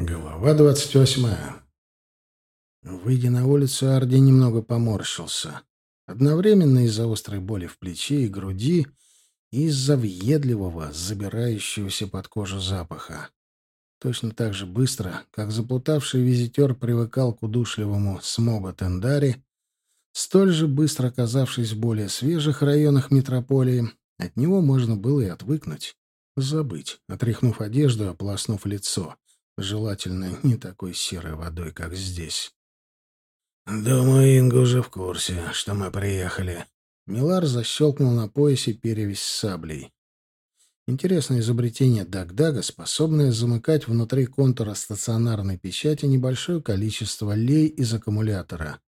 Глава двадцать восьмая. Выйдя на улицу, Арди немного поморщился. Одновременно из-за острой боли в плече и груди, и из-за въедливого, забирающегося под кожу запаха. Точно так же быстро, как заплутавший визитер привыкал к удушливому смога Тендари, столь же быстро оказавшись в более свежих районах метрополии, от него можно было и отвыкнуть, забыть, отряхнув одежду и ополоснув лицо — Желательно не такой серой водой, как здесь. «Думаю, Инга уже в курсе, что мы приехали». Милар защелкнул на поясе перевязь с саблей. Интересное изобретение Дагдага, способное замыкать внутри контура стационарной печати небольшое количество лей из аккумулятора.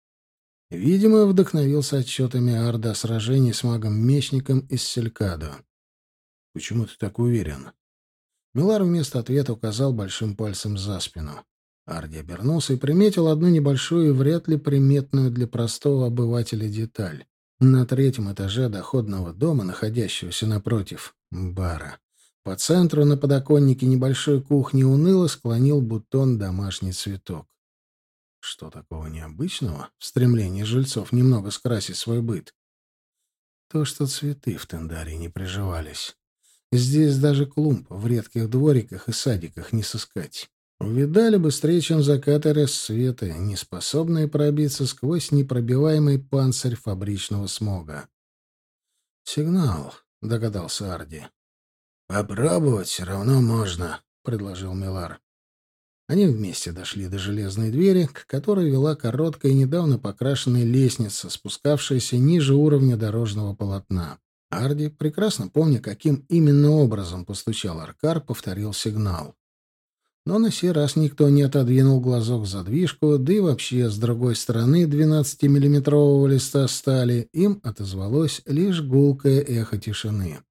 Видимо, вдохновился отчетами Арда о сражении с магом-мечником из Селькадо. «Почему ты так уверен?» Милар вместо ответа указал большим пальцем за спину. Арди обернулся и приметил одну небольшую вряд ли приметную для простого обывателя деталь. На третьем этаже доходного дома, находящегося напротив бара, по центру на подоконнике небольшой кухни уныло склонил бутон домашний цветок. Что такого необычного в стремлении жильцов немного скрасить свой быт? То, что цветы в Тендаре не приживались. Здесь даже клумб в редких двориках и садиках не сыскать. Увидали быстрее, чем закаты рассвета, не способные пробиться сквозь непробиваемый панцирь фабричного смога. «Сигнал», — догадался Арди. «Попробовать все равно можно», — предложил Милар. Они вместе дошли до железной двери, к которой вела короткая недавно покрашенная лестница, спускавшаяся ниже уровня дорожного полотна. Арди, прекрасно помня, каким именно образом постучал Аркар, повторил сигнал. Но на сей раз никто не отодвинул глазок задвижку, да и вообще с другой стороны 12-миллиметрового листа стали им отозвалось лишь гулкое эхо тишины.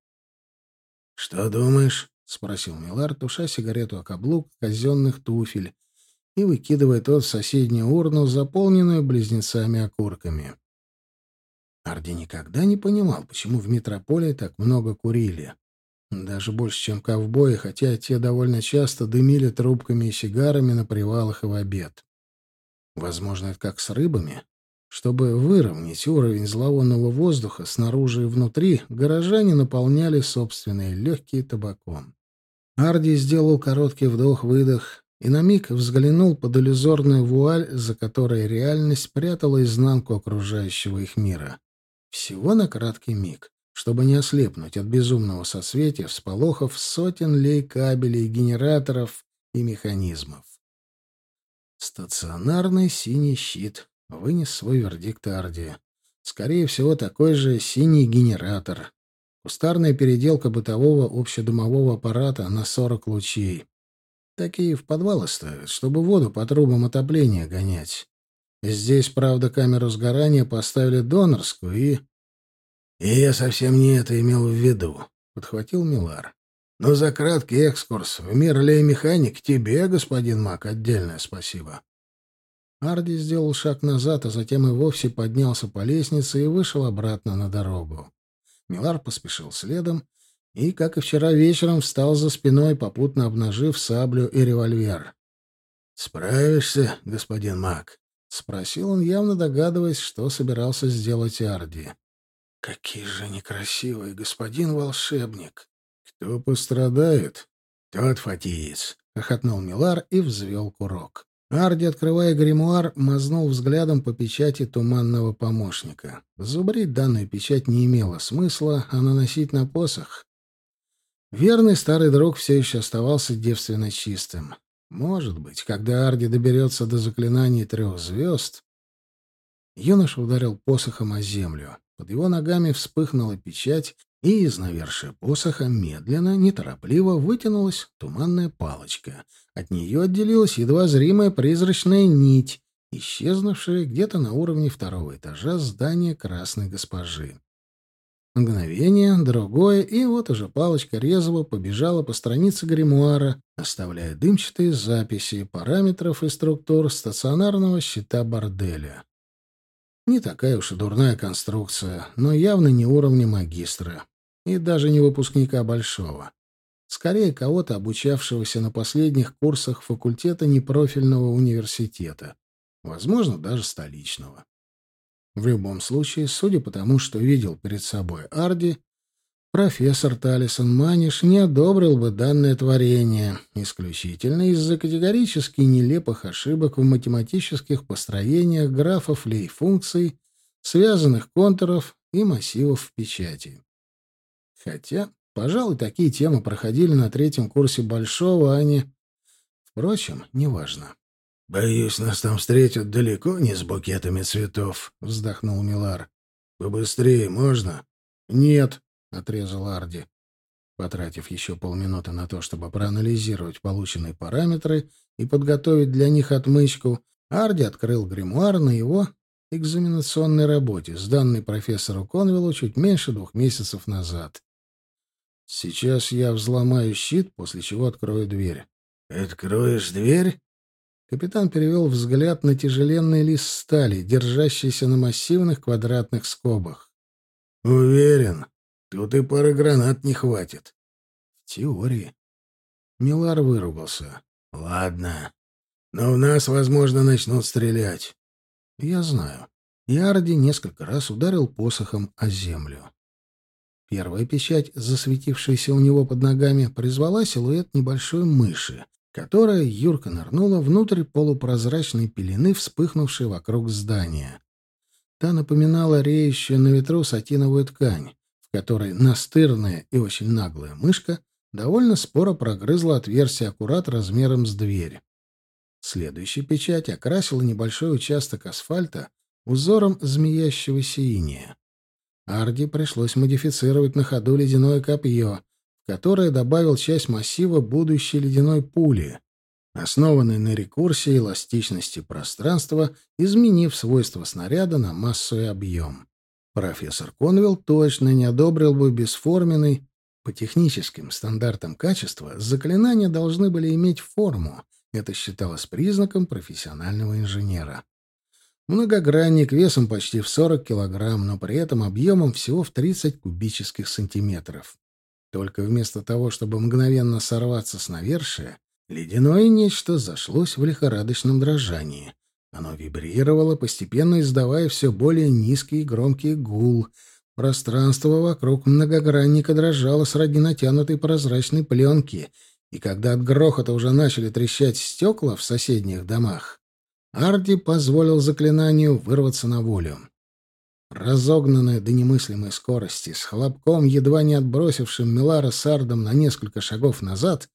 «Что думаешь?» — спросил Милар, туша сигарету о каблук казенных туфель и выкидывая тот в соседнюю урну, заполненную близнецами-окурками. Арди никогда не понимал, почему в метрополии так много курили. Даже больше, чем ковбои, хотя те довольно часто дымили трубками и сигарами на привалах и в обед. Возможно, это как с рыбами. Чтобы выровнять уровень зловонного воздуха снаружи и внутри, горожане наполняли собственные легкие табаком. Арди сделал короткий вдох-выдох и на миг взглянул под иллюзорную вуаль, за которой реальность прятала изнанку окружающего их мира. Всего на краткий миг, чтобы не ослепнуть от безумного соцветия всполохов сотен лей кабелей, генераторов и механизмов. Стационарный синий щит вынес свой вердикт Арди. Скорее всего, такой же синий генератор. Кустарная переделка бытового общедомового аппарата на 40 лучей. Такие в подвалы ставят, чтобы воду по трубам отопления гонять. Здесь, правда, камеру сгорания поставили донорскую и... — И я совсем не это имел в виду, — подхватил Милар. — Но за краткий экскурс в мир лей-механик тебе, господин Мак, отдельное спасибо. Арди сделал шаг назад, а затем и вовсе поднялся по лестнице и вышел обратно на дорогу. Милар поспешил следом и, как и вчера вечером, встал за спиной, попутно обнажив саблю и револьвер. «Справишься, господин Мак?» — спросил он, явно догадываясь, что собирался сделать Арди. «Какие же некрасивые, господин волшебник!» «Кто пострадает?» «Тот фатиец», — хохотнул Милар и взвел курок. Арди, открывая гримуар, мазнул взглядом по печати туманного помощника. Зубрить данную печать не имело смысла, а наносить на посох. Верный старый друг все еще оставался девственно чистым. Может быть, когда Арди доберется до заклинаний трех звезд... Юноша ударил посохом о землю. Под его ногами вспыхнула печать, и из навершия посоха медленно, неторопливо вытянулась туманная палочка. От нее отделилась едва зримая призрачная нить, исчезнувшая где-то на уровне второго этажа здания Красной Госпожи. Мгновение, другое, и вот уже палочка резво побежала по странице гримуара, оставляя дымчатые записи параметров и структур стационарного щита борделя. Не такая уж и дурная конструкция, но явно не уровня магистра. И даже не выпускника большого. Скорее, кого-то, обучавшегося на последних курсах факультета непрофильного университета. Возможно, даже столичного. В любом случае, судя по тому, что видел перед собой Арди, профессор Талисон Маниш не одобрил бы данное творение исключительно из-за категорически нелепых ошибок в математических построениях графов лей-функций, связанных контуров и массивов в печати. Хотя, пожалуй, такие темы проходили на третьем курсе Большого, а не... Впрочем, неважно. «Боюсь, нас там встретят далеко не с букетами цветов», — вздохнул Милар. «Побыстрее можно?» «Нет», — отрезал Арди. Потратив еще полминуты на то, чтобы проанализировать полученные параметры и подготовить для них отмычку, Арди открыл гримуар на его экзаменационной работе, сданной профессору Конвиллу чуть меньше двух месяцев назад. «Сейчас я взломаю щит, после чего открою дверь». «Откроешь дверь?» Капитан перевел взгляд на тяжеленный лист стали, держащийся на массивных квадратных скобах. «Уверен, тут и пары гранат не хватит». «В теории». Милар выругался. «Ладно. Но в нас, возможно, начнут стрелять». «Я знаю». Ярди несколько раз ударил посохом о землю. Первая печать, засветившаяся у него под ногами, призвала силуэт небольшой мыши, которая юрко нырнула внутрь полупрозрачной пелены, вспыхнувшей вокруг здания. Та напоминала реющую на ветру сатиновую ткань, в которой настырная и очень наглая мышка довольно споро прогрызла отверстие аккурат размером с дверь. Следующая печать окрасила небольшой участок асфальта узором змеящегося иния. Арди пришлось модифицировать на ходу ледяное копье, которое добавил часть массива будущей ледяной пули, основанной на рекурсии эластичности пространства, изменив свойства снаряда на массу и объем. Профессор Конвилл точно не одобрил бы бесформенный, по техническим стандартам качества, заклинания должны были иметь форму. Это считалось признаком профессионального инженера. Многогранник весом почти в 40 килограмм, но при этом объемом всего в 30 кубических сантиметров. Только вместо того, чтобы мгновенно сорваться с навершия, ледяное нечто зашлось в лихорадочном дрожании. Оно вибрировало, постепенно издавая все более низкий и громкий гул. Пространство вокруг многогранника дрожало среди натянутой прозрачной пленки, и когда от грохота уже начали трещать стекла в соседних домах, Арди позволил заклинанию вырваться на волю. Разогнанное до немыслимой скорости, с хлопком, едва не отбросившим Милара с Ардом на несколько шагов назад,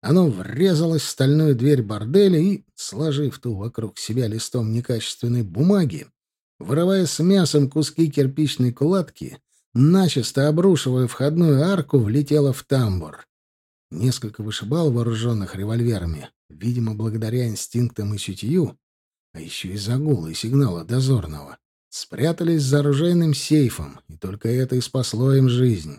оно врезалось в стальную дверь борделя и, сложив ту вокруг себя листом некачественной бумаги, вырывая с мясом куски кирпичной кладки, начисто обрушивая входную арку, влетело в тамбур. Несколько вышибал вооруженных револьверами, видимо, благодаря инстинктам и чутью, а еще и загула и сигнала дозорного спрятались за оружейным сейфом, и только это и спасло им жизнь.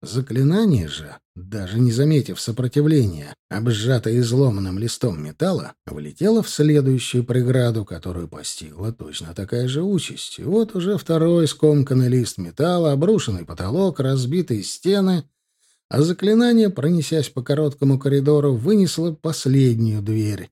Заклинание же, даже не заметив сопротивления, обсжатое изломанным листом металла, влетело в следующую преграду, которую постигла точно такая же участь. И вот уже второй скомканный лист металла, обрушенный потолок, разбитые стены, а заклинание, пронесясь по короткому коридору, вынесло последнюю дверь,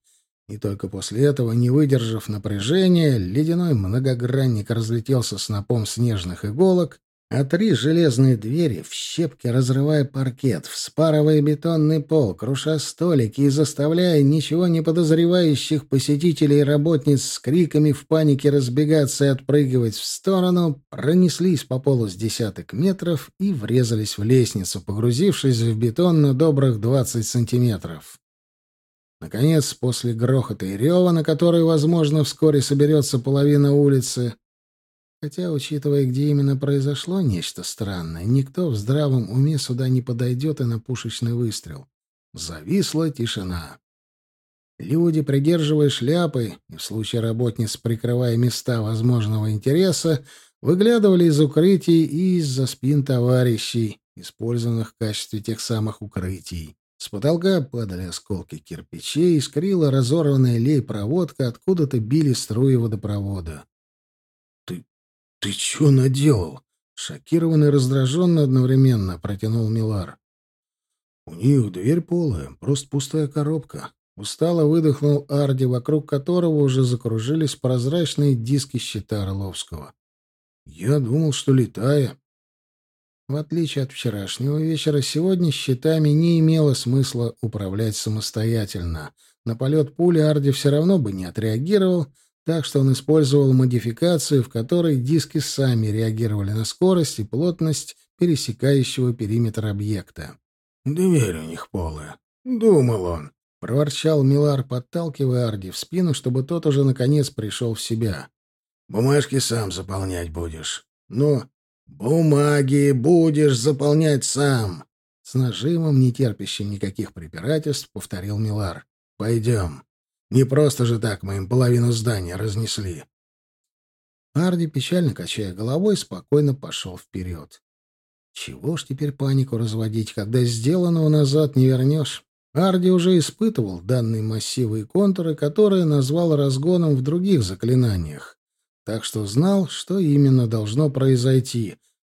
и только после этого, не выдержав напряжения, ледяной многогранник разлетелся снопом снежных иголок, а три железные двери в щепки разрывая паркет, вспарывая бетонный пол, круша столики и заставляя ничего не подозревающих посетителей и работниц с криками в панике разбегаться и отпрыгивать в сторону, пронеслись по полу с десяток метров и врезались в лестницу, погрузившись в бетон на добрых двадцать сантиметров. Наконец, после грохота и рева, на который, возможно, вскоре соберется половина улицы, хотя, учитывая, где именно произошло нечто странное, никто в здравом уме сюда не подойдет и на пушечный выстрел. Зависла тишина. Люди, придерживая шляпы и в случае работниц прикрывая места возможного интереса, выглядывали из укрытий и из-за спин товарищей, использованных в качестве тех самых укрытий. С потолка падали осколки кирпичей, искрила разорванная лей-проводка, откуда-то били струи водопровода. «Ты... ты что наделал?» Шокированный и раздраженно одновременно протянул Милар. У них дверь полая, просто пустая коробка. Устало выдохнул Арди, вокруг которого уже закружились прозрачные диски щита Орловского. Я думал, что летая. В отличие от вчерашнего вечера, сегодня щитами не имело смысла управлять самостоятельно. На полет пули Арди все равно бы не отреагировал, так что он использовал модификацию, в которой диски сами реагировали на скорость и плотность пересекающего периметр объекта. «Дверь у них полая», — думал он. — проворчал Милар, подталкивая Арди в спину, чтобы тот уже наконец пришел в себя. «Бумажки сам заполнять будешь». «Но бумаги будешь заполнять сам!» С нажимом, не терпящим никаких препирательств, повторил Милар. «Пойдем. Не просто же так мы им половину здания разнесли». Арди, печально качая головой, спокойно пошел вперед. Чего ж теперь панику разводить, когда сделанного назад не вернешь? Арди уже испытывал данные массивы и контуры, которые назвал разгоном в других заклинаниях, так что знал, что именно должно произойти.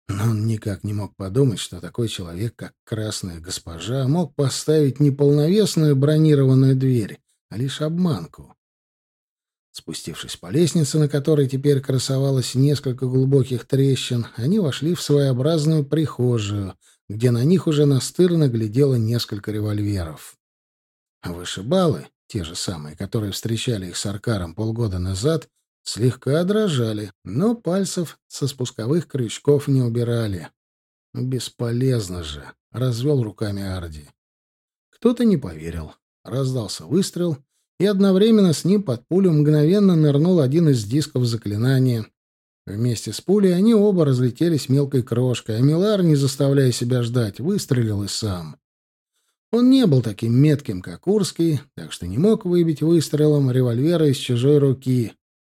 Но он никак не мог подумать, что такой человек, как Красная Госпожа, мог поставить не полновесную бронированную дверь, а лишь обманку. Спустившись по лестнице, на которой теперь красовалось несколько глубоких трещин, они вошли в своеобразную прихожую — где на них уже настырно глядело несколько револьверов. Вышибалы, те же самые, которые встречали их с Аркаром полгода назад, слегка дрожали, но пальцев со спусковых крючков не убирали. «Бесполезно же!» — развел руками Арди. Кто-то не поверил. Раздался выстрел, и одновременно с ним под пулю мгновенно нырнул один из дисков заклинания, Вместе с пулей они оба разлетелись мелкой крошкой, а Милар, не заставляя себя ждать, выстрелил и сам. Он не был таким метким, как Урский, так что не мог выбить выстрелом револьвера из чужой руки.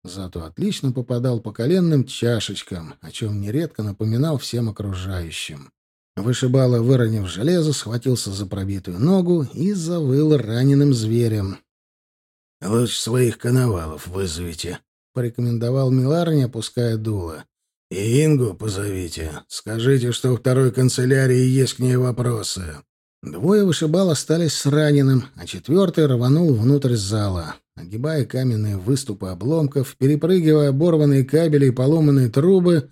Зато отлично попадал по коленным чашечкам, о чем нередко напоминал всем окружающим. Вышибало, выронив железо, схватился за пробитую ногу и завыл раненым зверем. «Лучше своих коновалов вызовите», — порекомендовал Милар, не опуская дула. «И Ингу позовите. Скажите, что у второй канцелярии есть к ней вопросы». Двое вышибал остались с раненым, а четвертый рванул внутрь зала. Огибая каменные выступы обломков, перепрыгивая оборванные кабели и поломанные трубы,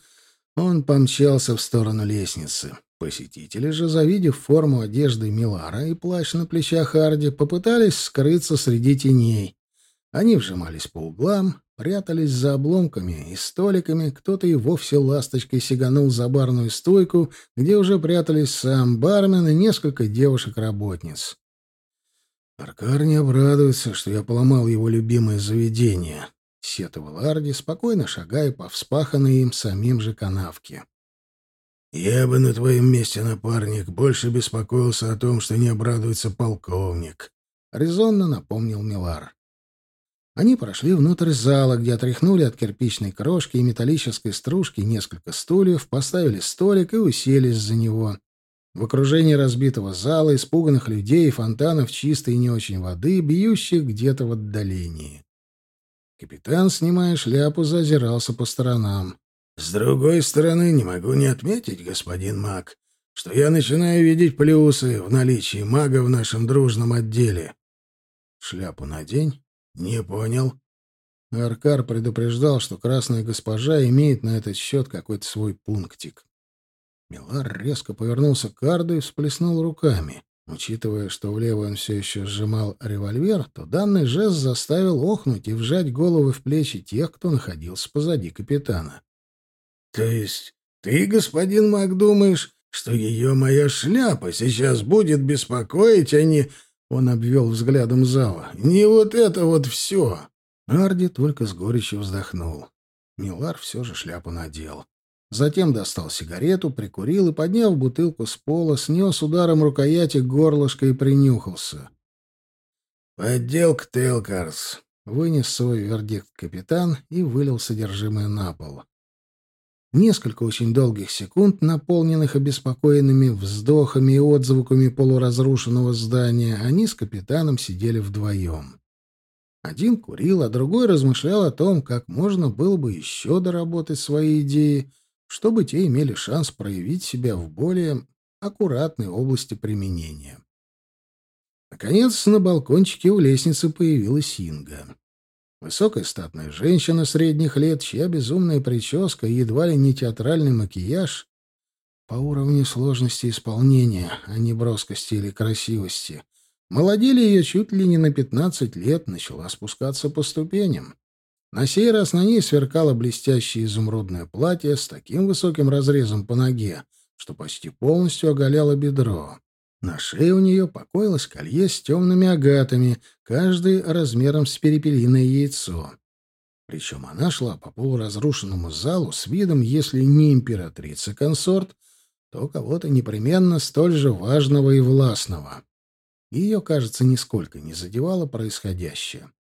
он помчался в сторону лестницы. Посетители же, завидев форму одежды Милара и плащ на плечах Арди, попытались скрыться среди теней. Они вжимались по углам, прятались за обломками и столиками, кто-то и вовсе ласточкой сиганул за барную стойку, где уже прятались сам бармен и несколько девушек-работниц. «Аркар не обрадуется, что я поломал его любимое заведение», — сетовал Арди, спокойно шагая по вспаханной им самим же канавке. «Я бы на твоем месте, напарник, больше беспокоился о том, что не обрадуется полковник», — резонно напомнил Милар. Они прошли внутрь зала, где отряхнули от кирпичной крошки и металлической стружки несколько стульев, поставили столик и уселись за него. В окружении разбитого зала, испуганных людей и фонтанов чистой не очень воды, бьющих где-то в отдалении. Капитан, снимая шляпу, зазирался по сторонам. «С другой стороны, не могу не отметить, господин маг, что я начинаю видеть плюсы в наличии мага в нашем дружном отделе». «Шляпу надень», «Не понял». Аркар предупреждал, что красная госпожа имеет на этот счет какой-то свой пунктик. Милар резко повернулся к Арду и всплеснул руками. Учитывая, что в левой он все еще сжимал револьвер, то данный жест заставил охнуть и вжать головы в плечи тех, кто находился позади капитана. — То есть ты, господин Мак, думаешь, что ее моя шляпа сейчас будет беспокоить, а не... Он обвел взглядом зала. «Не вот это вот все!» Арди только с горечью вздохнул. Милар все же шляпу надел. Затем достал сигарету, прикурил и, подняв бутылку с пола, снес ударом рукояти горлышко и принюхался. «Подделка Телкарс», — вынес свой вердикт капитан и вылил содержимое на пол. Несколько очень долгих секунд, наполненных обеспокоенными вздохами и отзвуками полуразрушенного здания, они с капитаном сидели вдвоем. Один курил, а другой размышлял о том, как можно было бы еще доработать свои идеи, чтобы те имели шанс проявить себя в более аккуратной области применения. Наконец, на балкончике у лестницы появилась Инга. Высокая статная женщина средних лет, чья безумная прическа и едва ли не театральный макияж по уровню сложности исполнения, а не броскости или красивости. Молодили ее чуть ли не на пятнадцать лет, начала спускаться по ступеням. На сей раз на ней сверкало блестящее изумрудное платье с таким высоким разрезом по ноге, что почти полностью оголяло бедро. На шее у нее покоилось колье с темными агатами, каждый размером с перепелиное яйцо. Причем она шла по полуразрушенному залу с видом, если не императрица-консорт, то кого-то непременно столь же важного и властного. Ее, кажется, нисколько не задевало происходящее.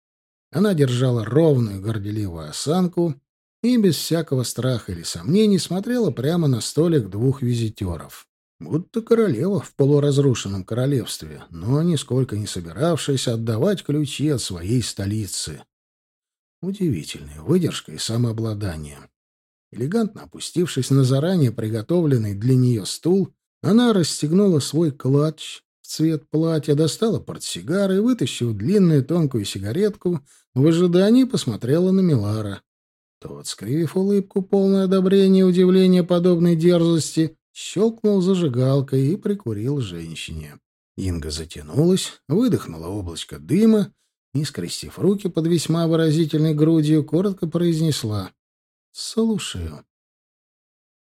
Она держала ровную горделивую осанку и без всякого страха или сомнений смотрела прямо на столик двух визитеров. Будто королева в полуразрушенном королевстве, но нисколько не собиравшаяся отдавать ключи от своей столицы. Удивительная выдержка и самообладание. Элегантно опустившись на заранее приготовленный для нее стул, она расстегнула свой клатч цвет платья, достала портсигар и, вытащив длинную тонкую сигаретку, в ожидании посмотрела на Милара. Тот, скривив улыбку, полное одобрение и удивление подобной дерзости, щелкнул зажигалкой и прикурил женщине. Инга затянулась, выдохнула облачко дыма и, скрестив руки под весьма выразительной грудью, коротко произнесла «Слушаю».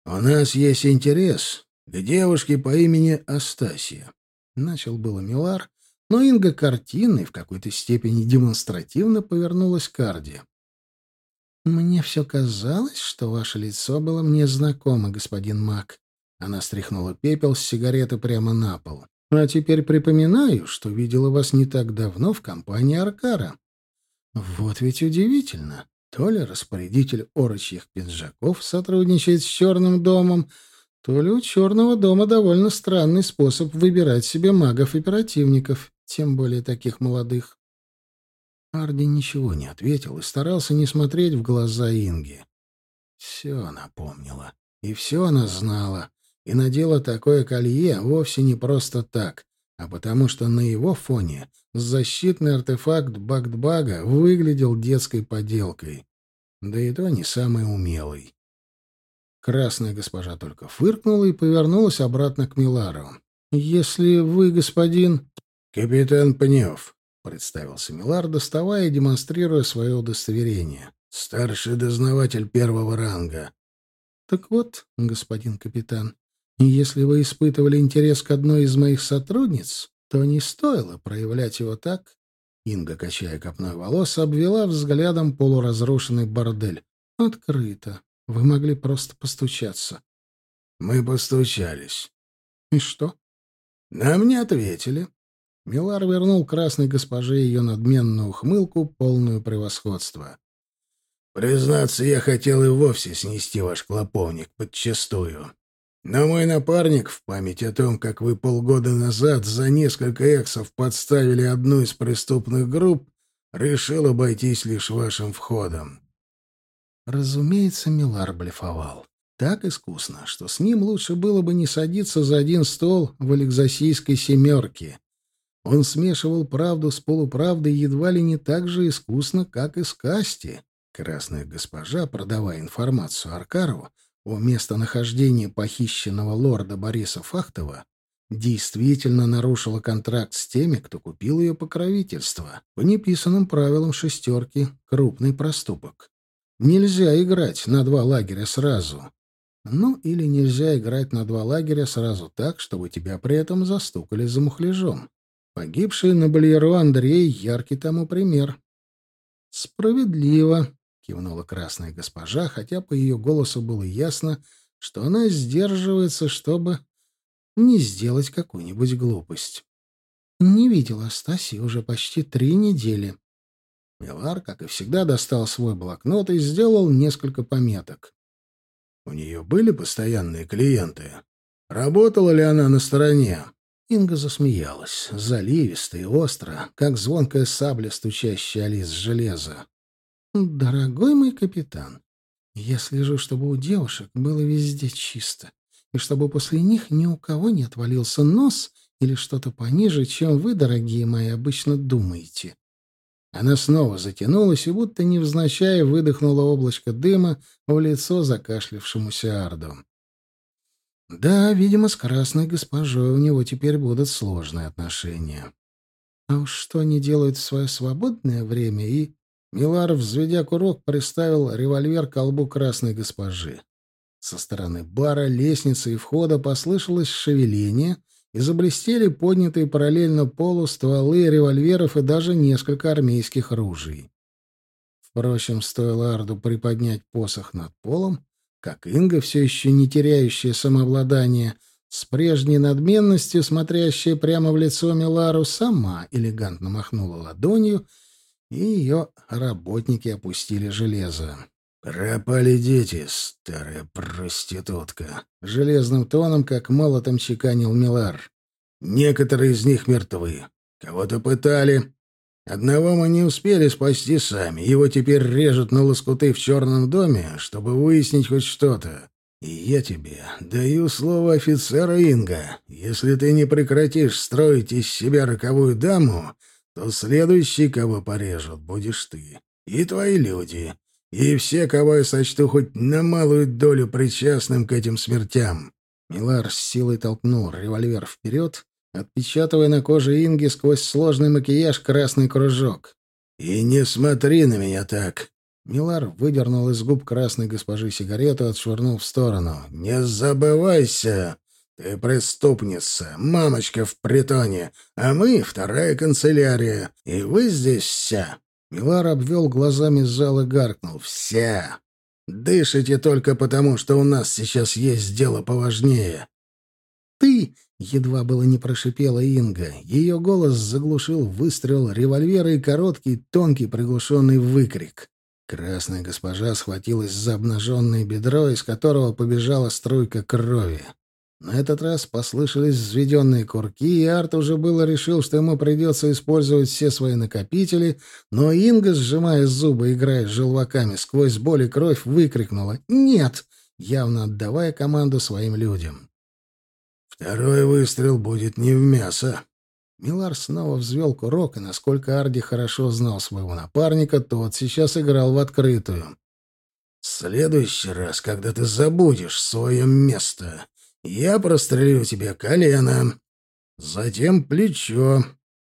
«У нас есть интерес к девушке по имени Астасия», — начал было Милар, но Инга картинной, в какой-то степени демонстративно повернулась к Арде. «Мне все казалось, что ваше лицо было мне знакомо, господин Мак. Она стряхнула пепел с сигареты прямо на пол. «А теперь припоминаю, что видела вас не так давно в компании Аркара. Вот ведь удивительно. То ли распорядитель орочьих пиджаков сотрудничает с Черным домом, то ли у Черного дома довольно странный способ выбирать себе магов-оперативников, тем более таких молодых». Арди ничего не ответил и старался не смотреть в глаза Инги. Все она помнила, и все она знала и надела такое колье вовсе не просто так, а потому что на его фоне защитный артефакт Багдбага выглядел детской поделкой, да и то не самый умелый. Красная госпожа только фыркнула и повернулась обратно к Милару. «Если вы, господин...» «Капитан Пнев», — представился Милар, доставая и демонстрируя свое удостоверение. «Старший дознаватель первого ранга». «Так вот, господин капитан, если вы испытывали интерес к одной из моих сотрудниц, то не стоило проявлять его так. Инга, качая копной волос, обвела взглядом полуразрушенный бордель. Открыто. Вы могли просто постучаться. Мы постучались. И что? Нам не ответили. Милар вернул красной госпоже ее надменную ухмылку, полную превосходства. Признаться, я хотел и вовсе снести ваш клоповник подчистую. Но мой напарник, в память о том, как вы полгода назад за несколько эксов подставили одну из преступных групп, решил обойтись лишь вашим входом. Разумеется, Милар блефовал. Так искусно, что с ним лучше было бы не садиться за один стол в Алексасийской семерке. Он смешивал правду с полуправдой едва ли не так же искусно, как и с Касти. Красная госпожа, продавая информацию Аркарову, о местонахождении похищенного лорда Бориса Фахтова действительно нарушила контракт с теми, кто купил ее покровительство. По неписанным правилам шестерки — крупный проступок. Нельзя играть на два лагеря сразу. Ну, или нельзя играть на два лагеря сразу так, чтобы тебя при этом застукали за мухляжом. Погибший на Бальеру Андрей — яркий тому пример. Справедливо, кивнула красная госпожа, хотя по ее голосу было ясно, что она сдерживается, чтобы не сделать какую-нибудь глупость. Не видела Стаси уже почти три недели. Милар, как и всегда, достал свой блокнот и сделал несколько пометок. У нее были постоянные клиенты? Работала ли она на стороне? Инга засмеялась, заливисто и остро, как звонкая сабля, стучащая о лист железа. «Дорогой мой капитан, я слежу, чтобы у девушек было везде чисто. и чтобы после них ни у кого не отвалился нос или что-то пониже, чем вы, дорогие мои, обычно думаете. Она снова затянулась и будто невзначай выдохнула облачко дыма в лицо закашлявшемуся Арду. Да, видимо, с красной госпожой у него теперь будут сложные отношения. А уж что они делают в свое свободное время и... Милар, взведя курок, приставил револьвер к колбу красной госпожи. Со стороны бара, лестницы и входа послышалось шевеление, и заблестели поднятые параллельно полу стволы револьверов и даже несколько армейских ружей. Впрочем, стоило Арду приподнять посох над полом, как Инга, все еще не теряющая самообладание, с прежней надменностью, смотрящая прямо в лицо Милару, сама элегантно махнула ладонью, и ее работники опустили железо. «Пропали дети, старая проститутка!» Железным тоном, как молотом чеканил Милар. «Некоторые из них мертвы. Кого-то пытали. Одного мы не успели спасти сами. Его теперь режут на лоскуты в черном доме, чтобы выяснить хоть что-то. И я тебе даю слово офицера Инга. Если ты не прекратишь строить из себя роковую даму, то следующий, кого порежут, будешь ты. И твои люди и все, кого я сочту хоть на малую долю причастным к этим смертям. Милар с силой толкнул револьвер вперед, отпечатывая на коже Инги сквозь сложный макияж красный кружок. «И не смотри на меня так!» Милар выдернул из губ красной госпожи сигарету и отшвырнул в сторону. «Не забывайся! Ты преступница, мамочка в притоне, а мы — вторая канцелярия, и вы здесь вся Милар обвел глазами зал и гаркнул. «Все! Дышите только потому, что у нас сейчас есть дело поважнее!» «Ты!» — едва было не прошипела Инга. Ее голос заглушил выстрел револьвера и короткий, тонкий, приглушенный выкрик. Красная госпожа схватилась за обнаженное бедро, из которого побежала струйка крови. На этот раз послышались взведенные курки, и Арт уже было решил, что ему придется использовать все свои накопители, но Инга, сжимая зубы, играя с желваками сквозь боль и кровь, выкрикнула «Нет!», явно отдавая команду своим людям. «Второй выстрел будет не в мясо». Милар снова взвел курок, и, насколько Арди хорошо знал своего напарника, тот сейчас играл в открытую. «В следующий раз, когда ты забудешь свое место, я прострелю тебе колено, затем плечо,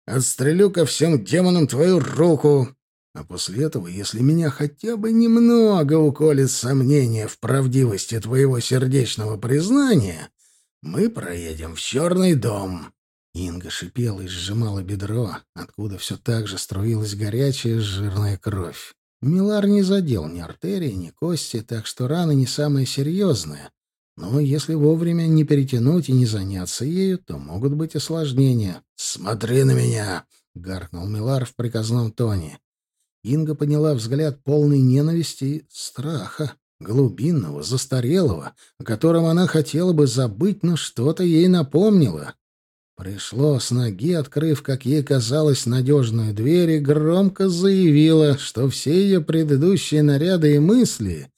отстрелю ко всем демонам твою руку, а после этого, если меня хотя бы немного уколет сомнение в правдивости твоего сердечного признания, мы проедем в черный дом». Инга шипела и сжимала бедро, откуда все так же струилась горячая жирная кровь. Милар не задел ни артерии, ни кости, так что рана не самая серьезная. Но если вовремя не перетянуть и не заняться ею, то могут быть осложнения. «Смотри на меня!» — гаркнул Милар в приказном тоне. Инга подняла взгляд полный ненависти и страха, глубинного, застарелого, о котором она хотела бы забыть, но что-то ей напомнило. Пришло с ноги, открыв, как ей казалось, надежную дверь, и громко заявила, что все ее предыдущие наряды и мысли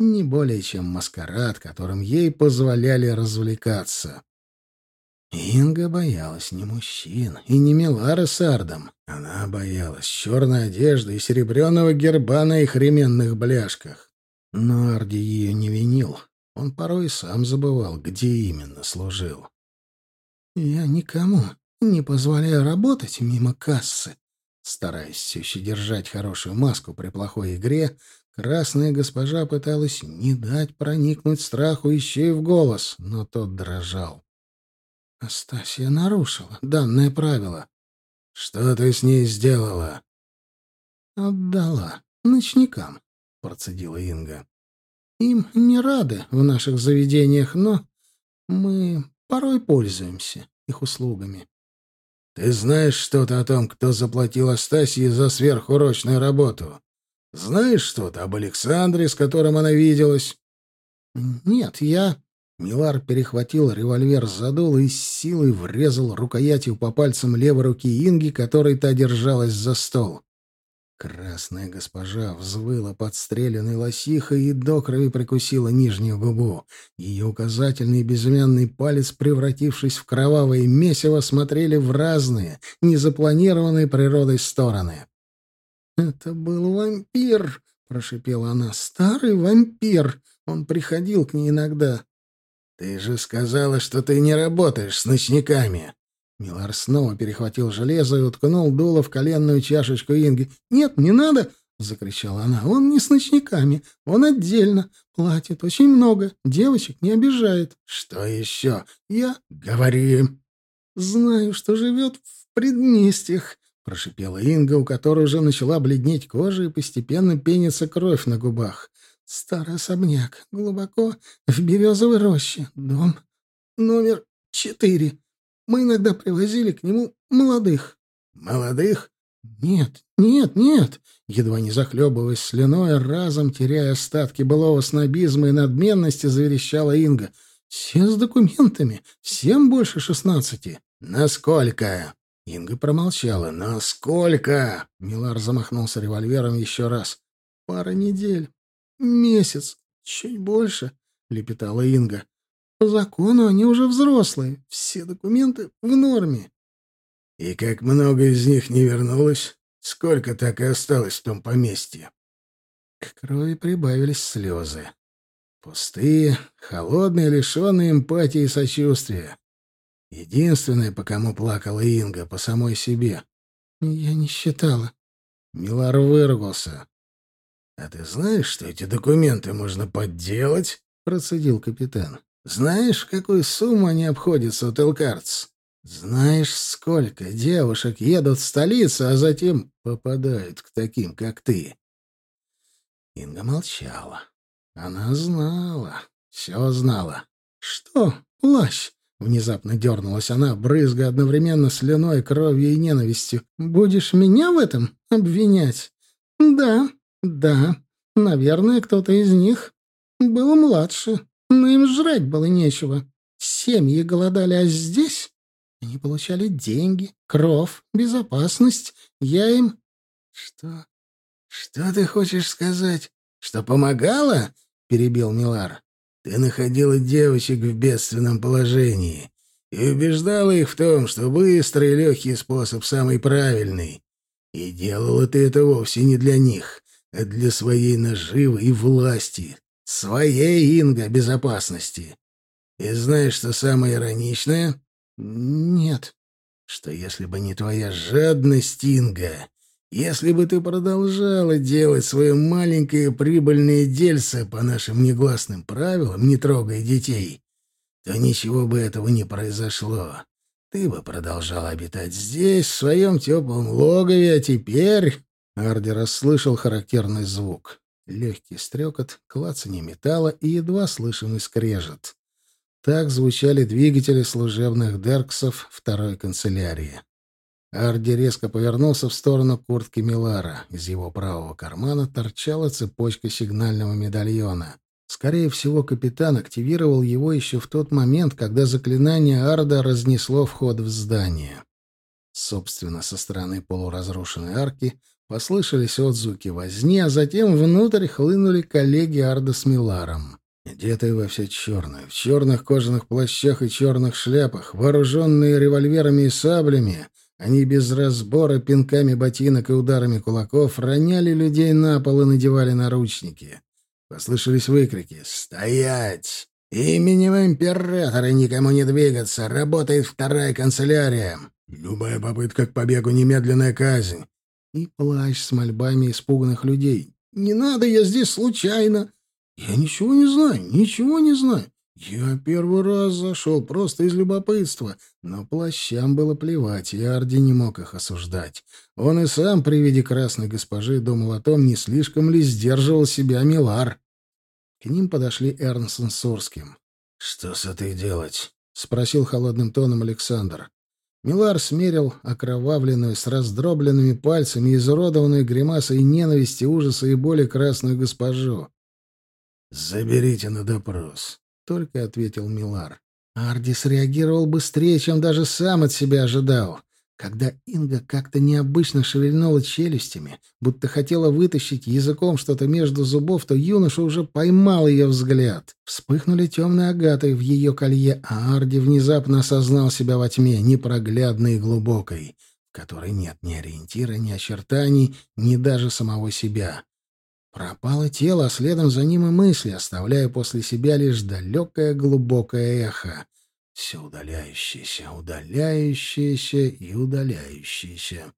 не более чем маскарад, которым ей позволяли развлекаться. Инга боялась не мужчин и не Милара с Ардом. Она боялась черной одежды и серебряного герба на их ременных бляшках. Но Арди ее не винил. Он порой сам забывал, где именно служил. «Я никому не позволяю работать мимо кассы», Стараясь все еще держать хорошую маску при плохой игре, Красная госпожа пыталась не дать проникнуть страху еще и в голос, но тот дрожал. Астасия нарушила данное правило. «Что ты с ней сделала?» «Отдала ночникам», — процедила Инга. «Им не рады в наших заведениях, но мы порой пользуемся их услугами». «Ты знаешь что-то о том, кто заплатил Астасии за сверхурочную работу?» Знаешь что-то об Александре, с которым она виделась? Нет, я... Милар перехватил револьвер за дуло и с силой врезал рукоятью по пальцам левой руки Инги, которой та держалась за стол. Красная госпожа взвыла подстреленной лосихой и до крови прикусила нижнюю губу. Ее указательный безымянный палец, превратившись в кровавое месиво, смотрели в разные, незапланированные природой стороны. «Это был вампир!» — прошипела она. «Старый вампир! Он приходил к ней иногда». «Ты же сказала, что ты не работаешь с ночниками!» Милар снова перехватил железо и уткнул дуло в коленную чашечку Инги. «Нет, не надо!» — закричала она. «Он не с ночниками, он отдельно. Платит очень много, девочек не обижает». «Что еще?» «Я...» «Говори». «Знаю, что живет в предместьях», — прошипела Инга, у которой уже начала бледнеть кожа и постепенно пенится кровь на губах. «Старый особняк, глубоко в березовой роще, дом номер четыре». Мы иногда привозили к нему молодых. Молодых? Нет, нет, нет. Едва не захлебываясь слюной, разом теряя остатки былого снобизма и надменности, заверещала Инга. Все с документами, всем больше шестнадцати. Насколько? Инга промолчала. Насколько? Милар замахнулся револьвером еще раз. Пара недель. Месяц. Чуть больше, лепетала Инга. По закону они уже взрослые, все документы в норме. И как много из них не вернулось? Сколько так и осталось в том поместье? К крови прибавились слезы. Пустые, холодные, лишенные эмпатии и сочувствия. Единственное, по кому плакала Инга, по самой себе. Я не считала. Милар выругался. — А ты знаешь, что эти документы можно подделать? — процедил капитан. Знаешь, какую сумму они обходятся у Телкартс? Знаешь, сколько девушек едут в столицу, а затем попадают к таким, как ты?» Инга молчала. Она знала, все знала. «Что? Плащ?» Внезапно дернулась она, брызга одновременно слюной, кровью и ненавистью. «Будешь меня в этом обвинять?» «Да, да, наверное, кто-то из них был младше, но им жрать было нечего. Семьи голодали, а здесь они получали деньги, кров, безопасность. Я им... Что? Что ты хочешь сказать? Что помогала? Перебил Милар. Ты находила девочек в бедственном положении и убеждала их в том, что быстрый и легкий способ самый правильный. И делала ты это вовсе не для них, а для своей наживы и власти. Своей, Инга, безопасности. И знаешь, что самое ироничное? Нет. Что если бы не твоя жадность, Инга, если бы ты продолжала делать свое маленькое прибыльное дельце по нашим негласным правилам, не трогая детей, то ничего бы этого не произошло. Ты бы продолжала обитать здесь, в своем теплом логове, а теперь...» Арди расслышал характерный звук. Легкий стрекот, клацанье металла и едва слышимый скрежет. Так звучали двигатели служебных дерксов второй канцелярии. Арди резко повернулся в сторону куртки Милара. Из его правого кармана торчала цепочка сигнального медальона. Скорее всего, капитан активировал его еще в тот момент, когда заклинание Арда разнесло вход в здание. Собственно, со стороны полуразрушенной арки Послышались отзвуки возни, а затем внутрь хлынули коллеги Арда с Миларом. Одетые во все черное, в черных кожаных плащах и черных шляпах, вооруженные револьверами и саблями, они без разбора пинками ботинок и ударами кулаков роняли людей на пол и надевали наручники. Послышались выкрики «Стоять! Именем императора никому не двигаться! Работает вторая канцелярия! Любая попытка к побегу — немедленная казнь! и плащ с мольбами испуганных людей. «Не надо, я здесь случайно!» «Я ничего не знаю, ничего не знаю. Я первый раз зашел, просто из любопытства. Но плащам было плевать, и Арди не мог их осуждать. Он и сам при виде красной госпожи думал о том, не слишком ли сдерживал себя Милар. К ним подошли Эрнсон с Урским. «Что с этой делать?» — спросил холодным тоном Александр. Милар смерил окровавленную с раздробленными пальцами, изуродованную гримасой ненависти, ужаса и боли красную госпожу. «Заберите на допрос», — только ответил Милар. Арди среагировал быстрее, чем даже сам от себя ожидал. Когда Инга как-то необычно шевельнула челюстями, будто хотела вытащить языком что-то между зубов, то юноша уже поймал ее взгляд. Вспыхнули темные агатой в ее колье, а Арди внезапно осознал себя во тьме, непроглядной и глубокой, в которой нет ни ориентира, ни очертаний, ни даже самого себя. Пропало тело, а следом за ним и мысли, оставляя после себя лишь далекое глубокое эхо — все удаляющееся, удаляющееся и удаляющееся.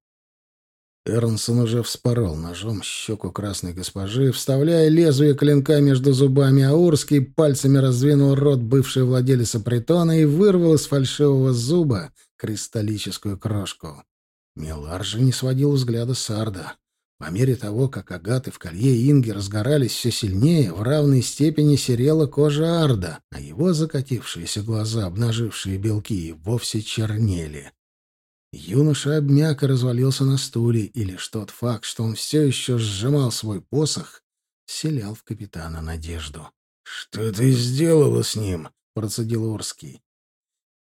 Эрнсон уже вспорол ножом щеку красной госпожи, вставляя лезвие клинка между зубами, а Урский пальцами раздвинул рот бывшей владелицы притона и вырвал из фальшивого зуба кристаллическую крошку. Милар же не сводил взгляда Сарда. По мере того, как агаты в колье Инги разгорались все сильнее, в равной степени серела кожа Арда, а его закатившиеся глаза, обнажившие белки, вовсе чернели. Юноша обмяк и развалился на стуле, и лишь тот факт, что он все еще сжимал свой посох, вселял в капитана надежду. — Что ты сделала с ним? — процедил Урский.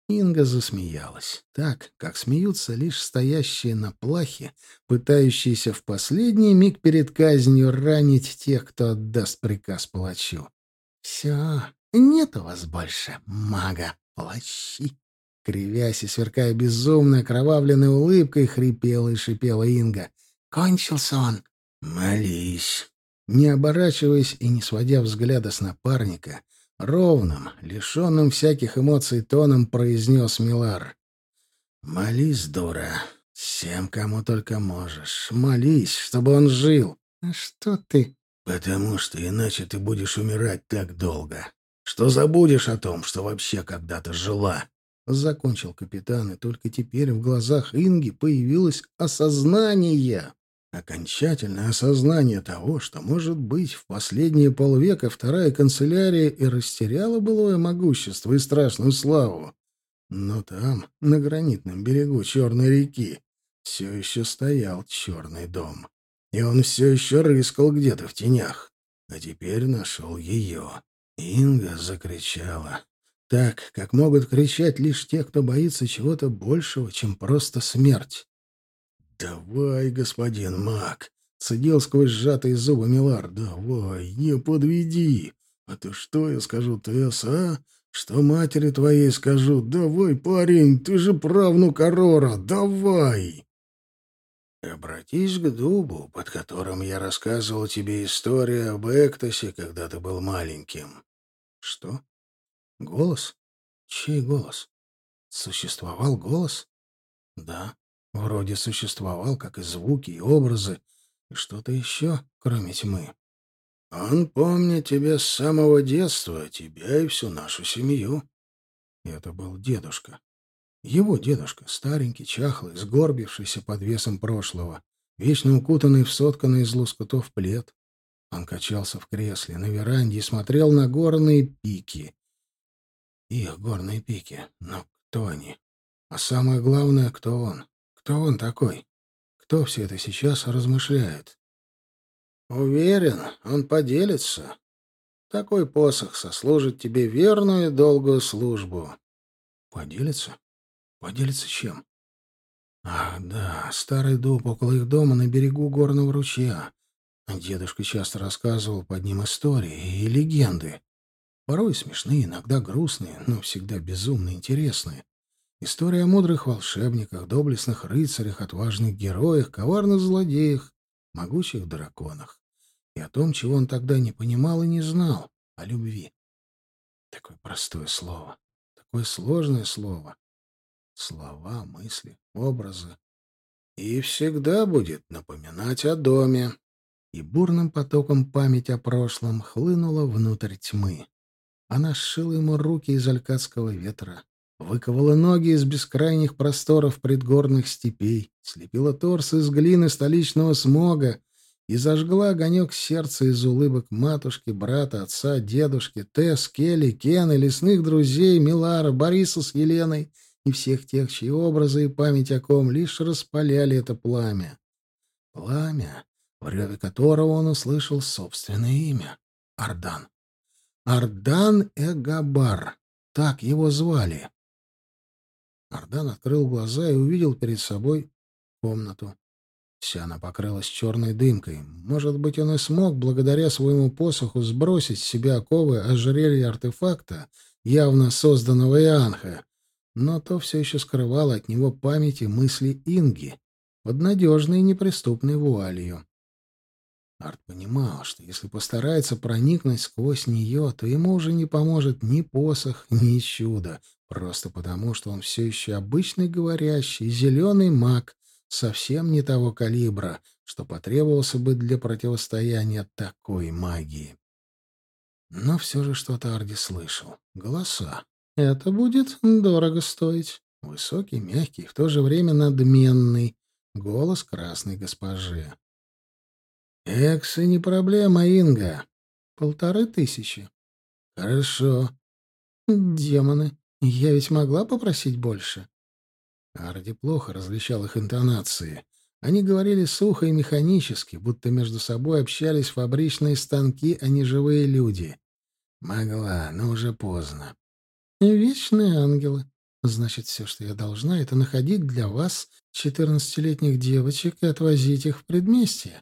Инга засмеялась, так, как смеются лишь стоящие на плахе, пытающиеся в последний миг перед казнью ранить тех, кто отдаст приказ палачу. «Все, нет у вас больше мага, плащи!» Кривясь и сверкая безумной окровавленной улыбкой, хрипела и шипела Инга. «Кончился он!» «Молись!» Не оборачиваясь и не сводя взгляда с напарника, Ровным, лишенным всяких эмоций тоном произнес Милар. «Молись, дура, всем, кому только можешь. Молись, чтобы он жил». «А что ты?» «Потому что иначе ты будешь умирать так долго, что забудешь о том, что вообще когда-то жила». Закончил капитан, и только теперь в глазах Инги появилось осознание. Окончательное осознание того, что, может быть, в последние полвека вторая канцелярия и растеряла былое могущество и страшную славу. Но там, на гранитном берегу Черной реки, все еще стоял черный дом. И он все еще рыскал где-то в тенях. А теперь нашел ее. Инга закричала. Так, как могут кричать лишь те, кто боится чего-то большего, чем просто смерть. «Давай, господин маг!» — цедил сквозь сжатые зубы Милар. «Давай, не подведи! А то что я скажу, Тесс, а? Что матери твоей скажу? Давай, парень, ты же правнук Арора, давай!» «Обратись к дубу, под которым я рассказывал тебе историю об Эктосе, когда ты был маленьким». «Что? Голос? Чей голос? Существовал голос?» «Да, Вроде существовал, как и звуки, и образы, и что-то еще, кроме тьмы. Он помнит тебя с самого детства, тебя и всю нашу семью. Это был дедушка. Его дедушка, старенький, чахлый, сгорбившийся под весом прошлого, вечно укутанный в сотканный из лоскутов плед. Он качался в кресле на веранде и смотрел на горные пики. Их горные пики. Но кто они? А самое главное, кто он? Кто он такой? Кто все это сейчас размышляет? Уверен, он поделится. Такой посох сослужит тебе верную и долгую службу. Поделится? Поделится чем? Ах, да, старый дуб около их дома на берегу горного ручья. Дедушка часто рассказывал под ним истории и легенды. Порой смешные, иногда грустные, но всегда безумно интересные. История о мудрых волшебниках, доблестных рыцарях, отважных героях, коварных злодеях, могучих драконах. И о том, чего он тогда не понимал и не знал, о любви. Такое простое слово, такое сложное слово. Слова, мысли, образы. И всегда будет напоминать о доме. И бурным потоком память о прошлом хлынула внутрь тьмы. Она сшила ему руки из алькадского ветра, выковала ноги из бескрайних просторов предгорных степей, слепила торс из глины столичного смога и зажгла огонек сердца из улыбок матушки, брата, отца, дедушки, Тесс, Келли, Кена, лесных друзей, Милара, Бориса с Еленой и всех тех, чьи образы и память о ком лишь распаляли это пламя. Пламя, в реве которого он услышал собственное имя — Ардан. Ардан Эгабар. Так его звали. Ардан открыл глаза и увидел перед собой комнату. Вся она покрылась черной дымкой. Может быть, он и смог, благодаря своему посоху, сбросить с себя оковы ожерелья артефакта, явно созданного Ианха. Но то все еще скрывало от него памяти мысли Инги, под надежной и неприступной вуалью. Арт понимал, что если постарается проникнуть сквозь нее, то ему уже не поможет ни посох, ни чудо, просто потому, что он все еще обычный говорящий, зеленый маг, совсем не того калибра, что потребовался бы для противостояния такой магии. Но все же что-то Арди слышал. Голоса. Это будет дорого стоить. Высокий, мягкий, в то же время надменный. Голос красной госпожи. «Эксы не проблема, Инга. Полторы тысячи. Хорошо. Демоны, я ведь могла попросить больше?» Арди плохо различал их интонации. Они говорили сухо и механически, будто между собой общались фабричные станки, а не живые люди. Могла, но уже поздно. «Вечные ангелы. Значит, все, что я должна, это находить для вас четырнадцатилетних девочек и отвозить их в предместье».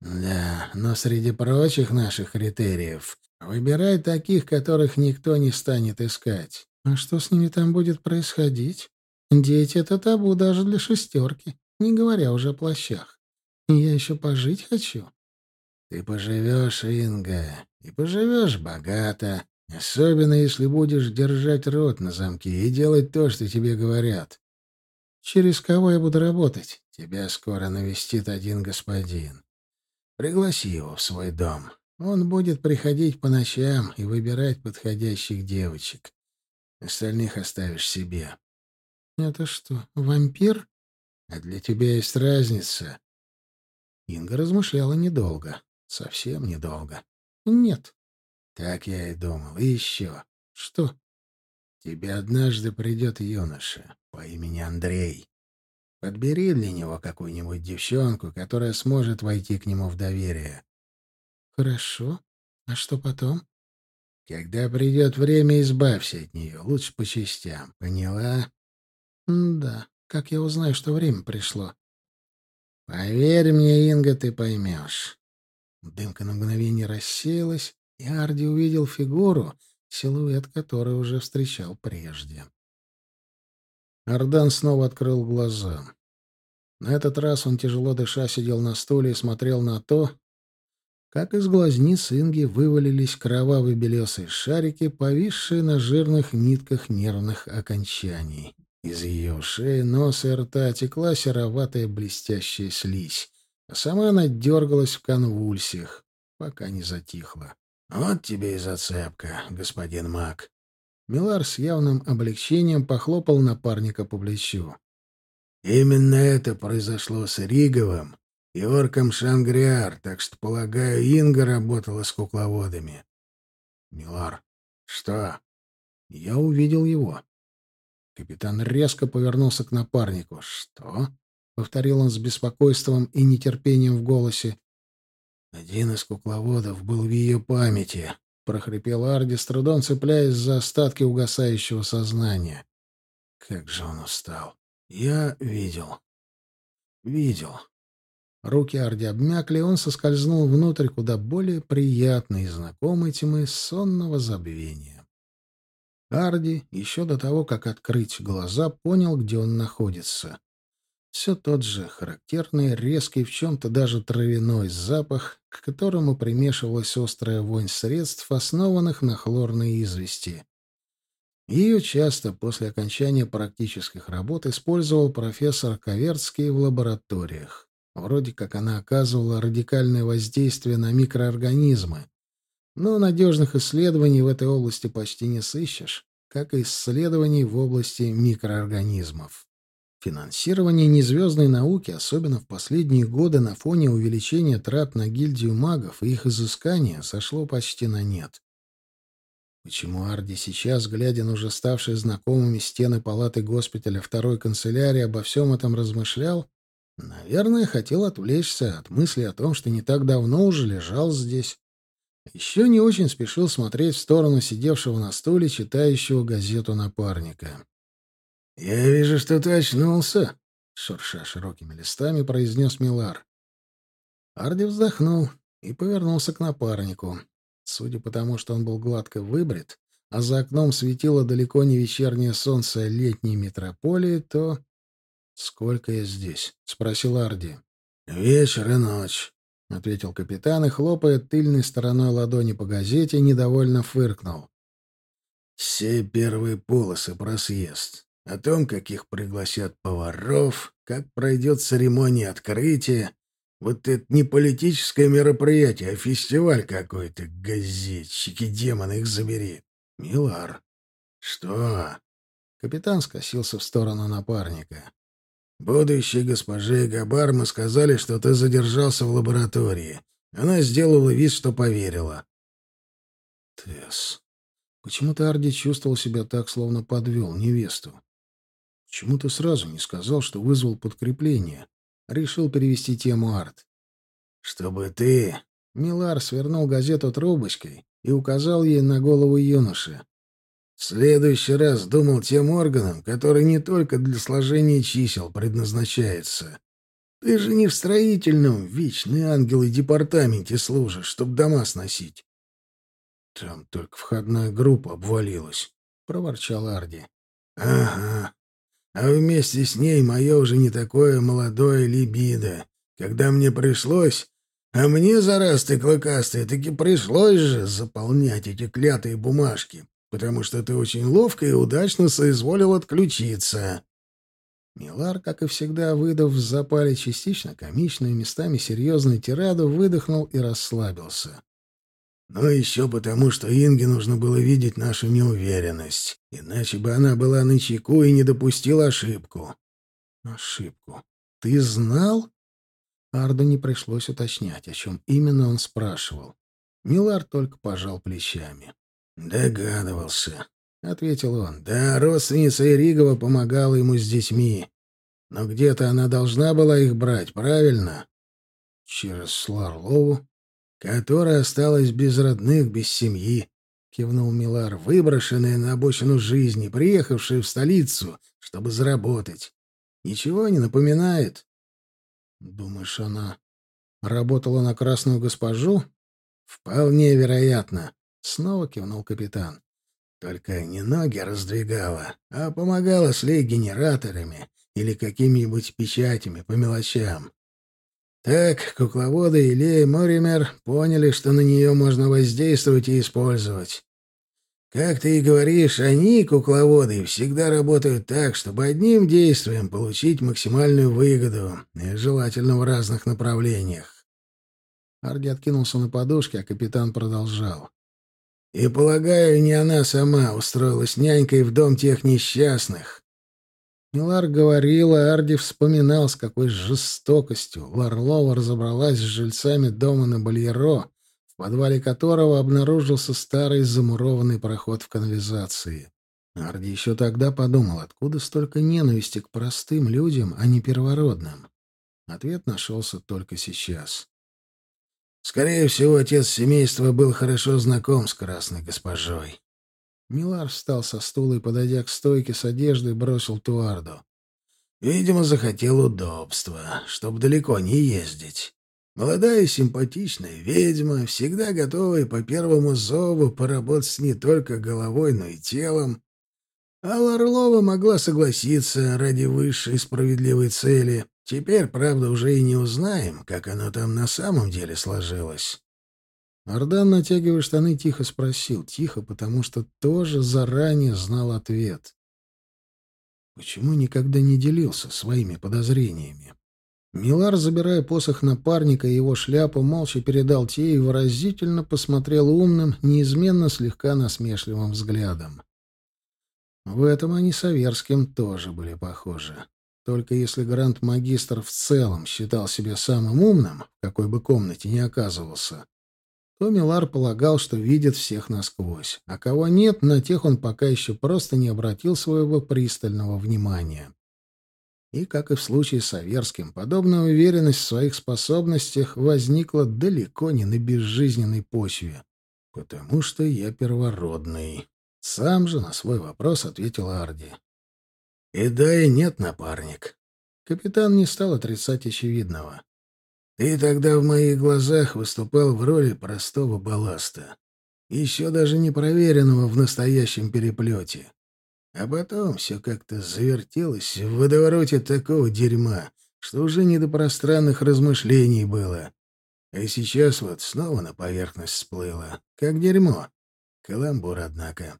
«Да, но среди прочих наших критериев выбирай таких, которых никто не станет искать». «А что с ними там будет происходить?» Дети — это табу даже для шестерки, не говоря уже о плащах. Я еще пожить хочу. Ты поживешь, Инга, и поживешь богато, особенно если будешь держать рот на замке и делать то, что тебе говорят. Через кого я буду работать? Тебя скоро навестит один господин. Пригласи его в свой дом. Он будет приходить по ночам и выбирать подходящих девочек. Остальных оставишь себе. «Это что, вампир?» «А для тебя есть разница». Инга размышляла недолго. Совсем недолго. «Нет». «Так я и думал. И еще». «Что?» «Тебе однажды придет юноша по имени Андрей. Подбери для него какую-нибудь девчонку, которая сможет войти к нему в доверие». «Хорошо. А что потом?» «Когда придет время, избавься от нее. Лучше по частям. Поняла?» «Да, как я узнаю, что время пришло?» «Поверь мне, Инга, ты поймешь». Дымка на мгновение рассеялась, и Арди увидел фигуру, силуэт которой уже встречал прежде. Ардан снова открыл глаза. На этот раз он, тяжело дыша, сидел на стуле и смотрел на то, как из глазниц Инги вывалились кровавые белесые шарики, повисшие на жирных нитках нервных окончаний. Из ее шеи, носа и рта текла сероватая блестящая слизь, а сама она дергалась в конвульсиях, пока не затихла. «Вот тебе и зацепка, господин Мак». Милар с явным облегчением похлопал напарника по плечу. «Именно это произошло с Риговым и орком Шангриар, так что, полагаю, Инга работала с кукловодами». «Милар, что?» «Я увидел его. Капитан резко повернулся к напарнику. «Что?» — повторил он с беспокойством и нетерпением в голосе. «Один из кукловодов был в ее памяти», — прохрипел Арди, с трудом цепляясь за остатки угасающего сознания. «Как же он устал! Я видел. Видел». Руки Арди обмякли, он соскользнул внутрь куда более приятной и знакомой тьмы сонного забвения. Арди еще до того, как открыть глаза, понял, где он находится. Все тот же характерный, резкий, в чем-то даже травяной запах, к которому примешивалась острая вонь средств, основанных на хлорной извести. Ее часто после окончания практических работ использовал профессор Коверцкий в лабораториях. Вроде как она оказывала радикальное воздействие на микроорганизмы, но надежных исследований в этой области почти не сыщешь, как и исследований в области микроорганизмов. Финансирование незвездной науки, особенно в последние годы на фоне увеличения трат на гильдию магов и их изыскания, сошло почти на нет. Почему Арди сейчас, глядя на уже ставшие знакомыми стены палаты госпиталя второй канцелярии, обо всем этом размышлял? Наверное, хотел отвлечься от мысли о том, что не так давно уже лежал здесь, еще не очень спешил смотреть в сторону сидевшего на стуле, читающего газету напарника. «Я вижу, что ты очнулся», — шурша широкими листами, произнес Милар. Арди вздохнул и повернулся к напарнику. Судя по тому, что он был гладко выбрит, а за окном светило далеко не вечернее солнце летней метрополии, то... «Сколько я здесь?» — спросил Арди. «Вечер и ночь», — ответил капитан и, хлопая тыльной стороной ладони по газете, недовольно фыркнул. «Все первые полосы про съезд. О том, как их пригласят поваров, как пройдет церемония открытия. Вот это не политическое мероприятие, а фестиваль какой-то. Газетчики, демоны, их забери. Милар. Что? Капитан скосился в сторону напарника. Будущей госпоже Габар мы сказали, что ты задержался в лаборатории. Она сделала вид, что поверила. Тесс. Почему-то Арди чувствовал себя так, словно подвел невесту. Почему ты сразу не сказал, что вызвал подкрепление? Решил перевести тему Арт. Чтобы ты... Милар свернул газету трубочкой и указал ей на голову юноши. В следующий раз думал тем органам, который не только для сложения чисел предназначается. Ты же не в строительном, вечный ангел и департаменте служишь, чтоб дома сносить. Там только входная группа обвалилась, — проворчал Арди. — Ага. А вместе с ней мое уже не такое молодое либидо. Когда мне пришлось... А мне, за раз ты клыкастый, таки пришлось же заполнять эти клятые бумажки потому что ты очень ловко и удачно соизволил отключиться». Милар, как и всегда, выдав в запале частично комичную, местами серьезную тираду, выдохнул и расслабился. «Но еще потому, что Инге нужно было видеть нашу неуверенность, иначе бы она была на чеку и не допустила ошибку». «Ошибку? Ты знал?» Арду не пришлось уточнять, о чем именно он спрашивал. Милар только пожал плечами. «Догадывался», — ответил он. «Да, родственница Иригова помогала ему с детьми. Но где-то она должна была их брать, правильно?» «Через Сларлову?» «Которая осталась без родных, без семьи», — кивнул Милар, «выброшенная на обочину жизни, приехавшая в столицу, чтобы заработать. Ничего не напоминает?» «Думаешь, она работала на красную госпожу?» «Вполне вероятно», Снова кивнул капитан. Только не ноги раздвигала, а помогала с лей-генераторами или какими-нибудь печатями по мелочам. Так кукловоды и Лея Моример поняли, что на нее можно воздействовать и использовать. Как ты и говоришь, они, кукловоды, всегда работают так, чтобы одним действием получить максимальную выгоду, и желательно в разных направлениях. Арди откинулся на подушке, а капитан продолжал. И, полагаю, не она сама устроилась нянькой в дом тех несчастных. Милар говорил, а Арди вспоминал, с какой жестокостью Ларлова разобралась с жильцами дома на Бальеро, в подвале которого обнаружился старый замурованный проход в канализации. Арди еще тогда подумал, откуда столько ненависти к простым людям, а не первородным. Ответ нашелся только сейчас. Скорее всего, отец семейства был хорошо знаком с красной госпожой. Милар встал со стула и, подойдя к стойке с одеждой, бросил Туарду. Видимо, захотел удобства, чтобы далеко не ездить. Молодая симпатичная ведьма, всегда готовая по первому зову поработать не только головой, но и телом. А Ларлова могла согласиться ради высшей справедливой цели Теперь, правда, уже и не узнаем, как оно там на самом деле сложилось. Ардан, натягивая штаны, тихо спросил. Тихо, потому что тоже заранее знал ответ. Почему никогда не делился своими подозрениями? Милар, забирая посох напарника и его шляпу, молча передал те и выразительно посмотрел умным, неизменно слегка насмешливым взглядом. В этом они с Аверским тоже были похожи. Только если гранд-магистр в целом считал себя самым умным, какой бы комнате ни оказывался, то Милар полагал, что видит всех насквозь, а кого нет, на тех он пока еще просто не обратил своего пристального внимания. И, как и в случае с Аверским, подобная уверенность в своих способностях возникла далеко не на безжизненной почве. «Потому что я первородный». Сам же на свой вопрос ответил Арди. И да, и нет, напарник. Капитан не стал отрицать очевидного. Ты тогда в моих глазах выступал в роли простого балласта, еще даже не проверенного в настоящем переплете. А потом все как-то завертелось в водовороте такого дерьма, что уже не до пространных размышлений было. А сейчас вот снова на поверхность всплыло. Как дерьмо. Каламбур, однако.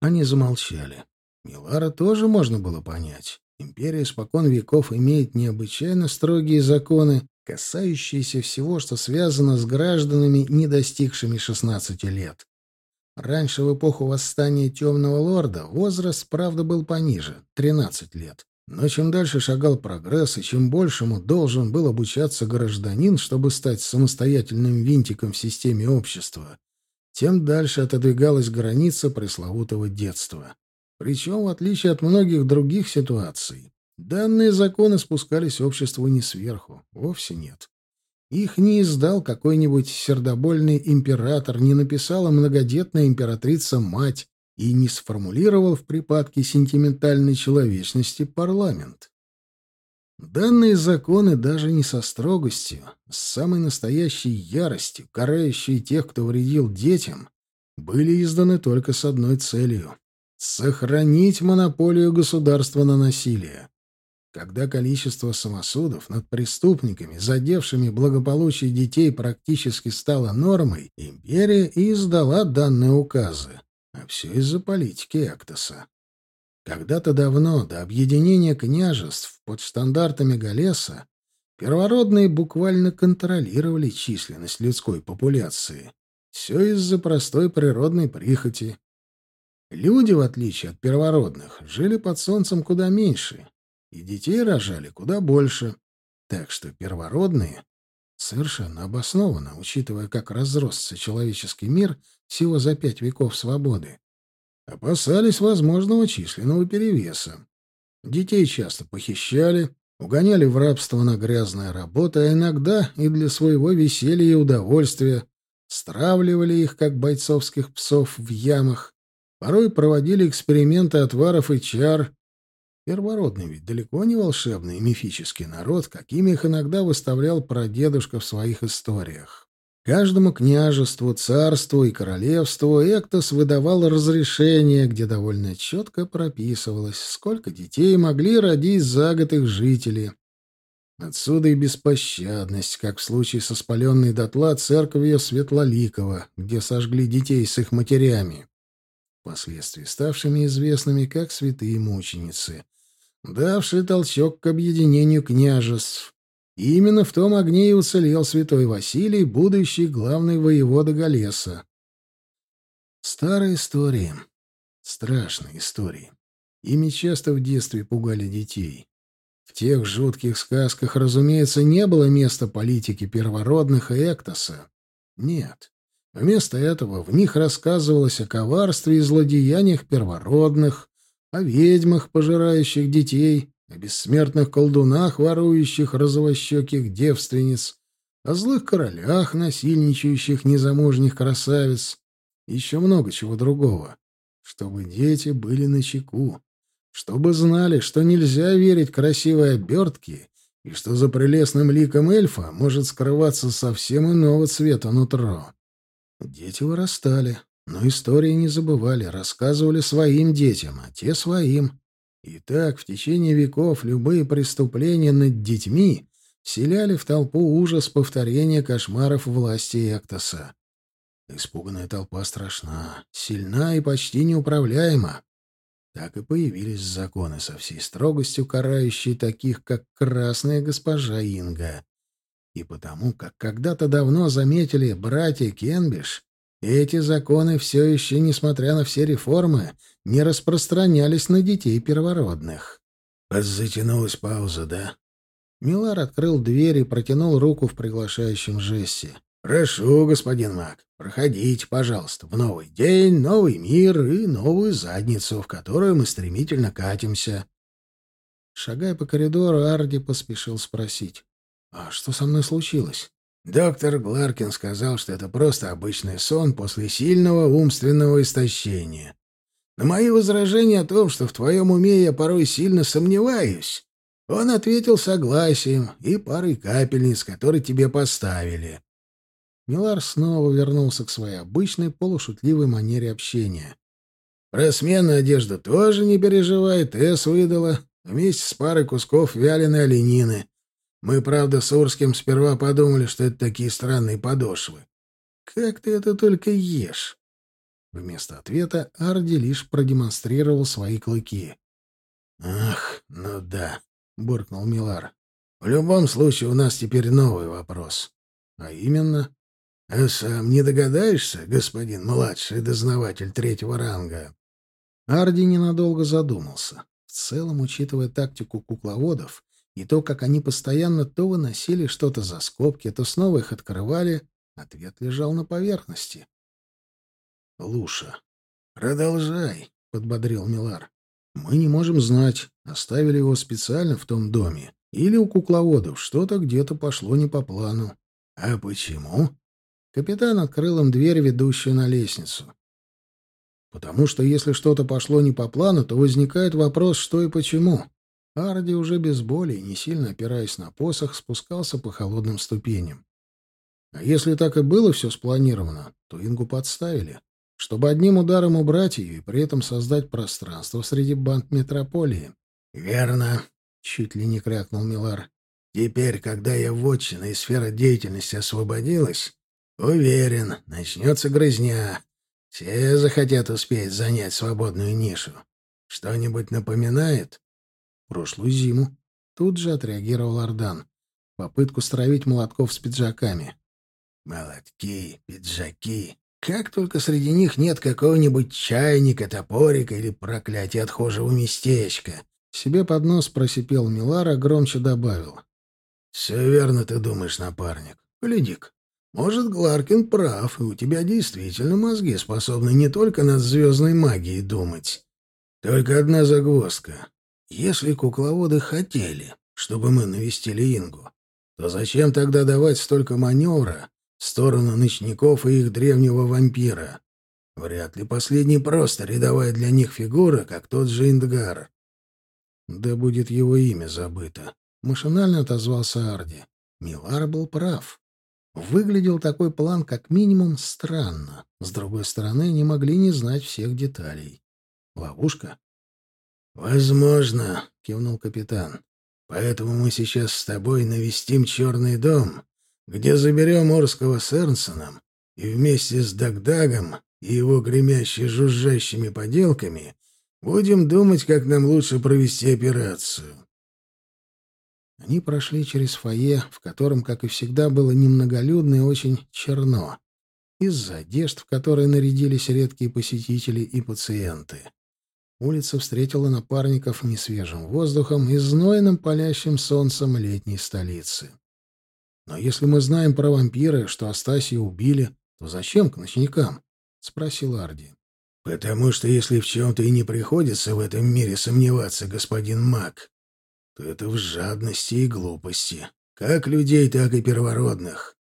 Они замолчали. Милара тоже можно было понять. Империя спокон веков имеет необычайно строгие законы, касающиеся всего, что связано с гражданами, не достигшими 16 лет. Раньше, в эпоху восстания Темного Лорда, возраст, правда, был пониже — 13 лет. Но чем дальше шагал прогресс, и чем большему должен был обучаться гражданин, чтобы стать самостоятельным винтиком в системе общества, тем дальше отодвигалась граница пресловутого детства. Причем, в отличие от многих других ситуаций, данные законы спускались обществу не сверху, вовсе нет. Их не издал какой-нибудь сердобольный император, не написала многодетная императрица-мать и не сформулировал в припадке сентиментальной человечности парламент. Данные законы даже не со строгостью, с самой настоящей яростью, карающие тех, кто вредил детям, были изданы только с одной целью — сохранить монополию государства на насилие. Когда количество самосудов над преступниками, задевшими благополучие детей, практически стало нормой, империя и издала данные указы. А все из-за политики Эктоса. Когда-то давно, до объединения княжеств под стандартами Галеса, первородные буквально контролировали численность людской популяции. Все из-за простой природной прихоти. Люди, в отличие от первородных, жили под солнцем куда меньше, и детей рожали куда больше. Так что первородные совершенно обоснованно, учитывая, как разросся человеческий мир всего за пять веков свободы, опасались возможного численного перевеса. Детей часто похищали, угоняли в рабство на грязные работы, а иногда и для своего веселья и удовольствия стравливали их, как бойцовских псов, в ямах, порой проводили эксперименты отваров и чар, Первородный ведь далеко не волшебный мифический народ, какими их иногда выставлял прадедушка в своих историях. Каждому княжеству, царству и королевству Эктос выдавал разрешение, где довольно четко прописывалось, сколько детей могли родить за год их жители. Отсюда и беспощадность, как в случае со спаленной дотла церковью Светлоликова, где сожгли детей с их матерями, впоследствии ставшими известными как святые мученицы, давший толчок к объединению княжеств. И именно в том огне и уцелел святой Василий, будущий главный воевода Галеса. Старая история. Страшные истории. Ими часто в детстве пугали детей. В тех жутких сказках, разумеется, не было места политики первородных и Эктоса. Нет. Вместо этого в них рассказывалось о коварстве и злодеяниях первородных, о ведьмах, пожирающих детей, о бессмертных колдунах, ворующих розовощеких девственниц, о злых королях, насильничающих незамужних красавиц, еще много чего другого, чтобы дети были начеку, чтобы знали, что нельзя верить красивой обертке и что за прелестным ликом эльфа может скрываться совсем иного цвета нутро. Дети вырастали, но истории не забывали, рассказывали своим детям, а те своим. И так в течение веков любые преступления над детьми вселяли в толпу ужас повторения кошмаров власти Эктоса. Испуганная толпа страшна, сильна и почти неуправляема. Так и появились законы со всей строгостью, карающие таких, как красная госпожа Инга. И потому, как когда-то давно заметили братья Кенбиш, эти законы все еще, несмотря на все реформы, не распространялись на детей первородных. Затянулась пауза, да? Милар открыл дверь и протянул руку в приглашающем жесте. «Прошу, господин Мак, проходите, пожалуйста, в новый день, новый мир и новую задницу, в которую мы стремительно катимся». Шагая по коридору, Арди поспешил спросить. «А что со мной случилось?» Доктор Гларкин сказал, что это просто обычный сон после сильного умственного истощения. На мои возражения о том, что в твоем уме я порой сильно сомневаюсь, он ответил согласием и парой капельниц, которые тебе поставили. Милар снова вернулся к своей обычной полушутливой манере общения. Про смену одежды тоже не переживай, Тесс выдала, вместе с парой кусков вяленой оленины. Мы, правда, с Урским сперва подумали, что это такие странные подошвы. Как ты это только ешь? Вместо ответа Арди лишь продемонстрировал свои клыки. «Ах, ну да», — буркнул Милар. «В любом случае у нас теперь новый вопрос. А именно...» «А сам не догадаешься, господин младший дознаватель третьего ранга?» Арди ненадолго задумался. В целом, учитывая тактику кукловодов и то, как они постоянно то выносили что-то за скобки, то снова их открывали, ответ лежал на поверхности. «Луша, продолжай», — подбодрил Милар. «Мы не можем знать, оставили его специально в том доме, или у кукловодов что-то где-то пошло не по плану». «А почему?» Капитан открыл им дверь, ведущую на лестницу. «Потому что если что-то пошло не по плану, то возникает вопрос, что и почему». Арди уже без боли, не сильно опираясь на посох, спускался по холодным ступеням. А если так и было все спланировано, то Ингу подставили чтобы одним ударом убрать ее и при этом создать пространство среди банд метрополии. «Верно», — чуть ли не крякнул Милар. «Теперь, когда я вотчина и сфера деятельности освободилась, уверен, начнется грызня. Все захотят успеть занять свободную нишу. Что-нибудь напоминает?» «Прошлую зиму». Тут же отреагировал Ардан. Попытку стравить молотков с пиджаками. «Молотки, пиджаки. Как только среди них нет какого-нибудь чайника, топорика или проклятия отхожего местечка. Себе под нос просипел Милара, громче добавил. «Все верно ты думаешь, напарник. гляди Может, Гларкин прав, и у тебя действительно мозги способны не только над звездной магией думать. Только одна загвоздка. Если кукловоды хотели, чтобы мы навестили Ингу, то зачем тогда давать столько маневра сторону ночников и их древнего вампира. Вряд ли последний просто рядовая для них фигура, как тот же Индгар. Да будет его имя забыто. Машинально отозвался Арди. Милар был прав. Выглядел такой план как минимум странно. С другой стороны, не могли не знать всех деталей. Ловушка? «Возможно», — кивнул капитан. «Поэтому мы сейчас с тобой навестим Черный дом где заберем Орского с Эрнсоном и вместе с Дагдагом и его гремящими жужжащими поделками будем думать, как нам лучше провести операцию. Они прошли через фойе, в котором, как и всегда, было немноголюдно и очень черно, из-за одежд, в которые нарядились редкие посетители и пациенты. Улица встретила напарников несвежим воздухом и знойным палящим солнцем летней столицы. Но если мы знаем про вампира, что Астасию убили, то зачем к ночникам? — спросил Арди. — Потому что если в чем-то и не приходится в этом мире сомневаться, господин Мак, то это в жадности и глупости, как людей, так и первородных.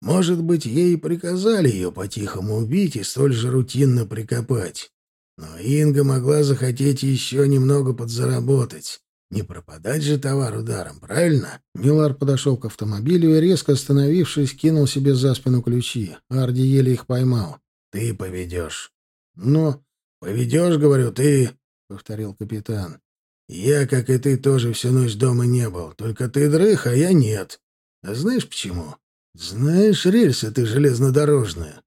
Может быть, ей приказали ее по-тихому убить и столь же рутинно прикопать. Но Инга могла захотеть еще немного подзаработать. Не пропадать же товар ударом, правильно? Милар подошел к автомобилю и, резко остановившись, кинул себе за спину ключи. Арди еле их поймал. «Ты поведешь». «Но...» «Поведешь, говорю, ты...» — повторил капитан. «Я, как и ты, тоже всю ночь дома не был. Только ты дрых, а я нет. А знаешь почему? Знаешь, рельсы ты железнодорожная.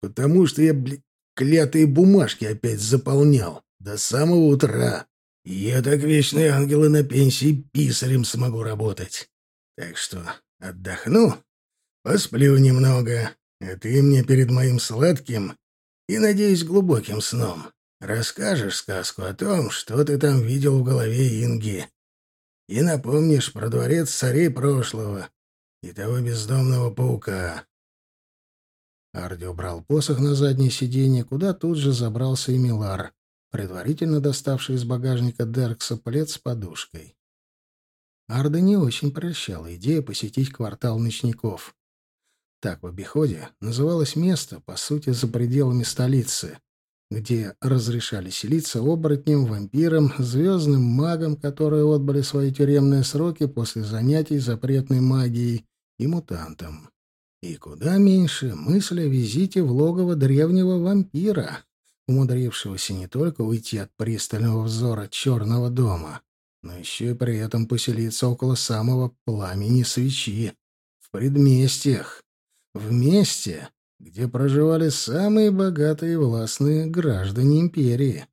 Потому что я, блядь, клятые бумажки опять заполнял. До самого утра. Я так вечные ангелы на пенсии писарем смогу работать. Так что отдохну, посплю немного, а ты мне перед моим сладким и, надеюсь, глубоким сном расскажешь сказку о том, что ты там видел в голове Инги, и напомнишь про дворец царей прошлого и того бездомного паука. Арди убрал посох на заднее сиденье, куда тут же забрался и Милар предварительно доставший из багажника Деркса плед с подушкой. Арда не очень прощала идея посетить квартал ночников. Так в обиходе называлось место, по сути, за пределами столицы, где разрешали селиться оборотням, вампирам, звездным магам, которые отбыли свои тюремные сроки после занятий запретной магией, и мутантам. И куда меньше мысль о визите в логово древнего вампира, умудрившегося не только уйти от пристального взора черного дома, но еще и при этом поселиться около самого пламени свечи, в предместьях, в месте, где проживали самые богатые и властные граждане империи.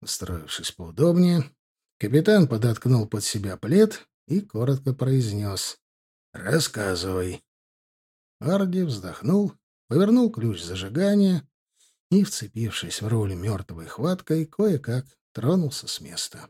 Устроившись поудобнее, капитан подоткнул под себя плед и коротко произнес «Рассказывай». Арди вздохнул, повернул ключ зажигания и, вцепившись в руль мертвой хваткой, кое-как тронулся с места.